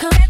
come. on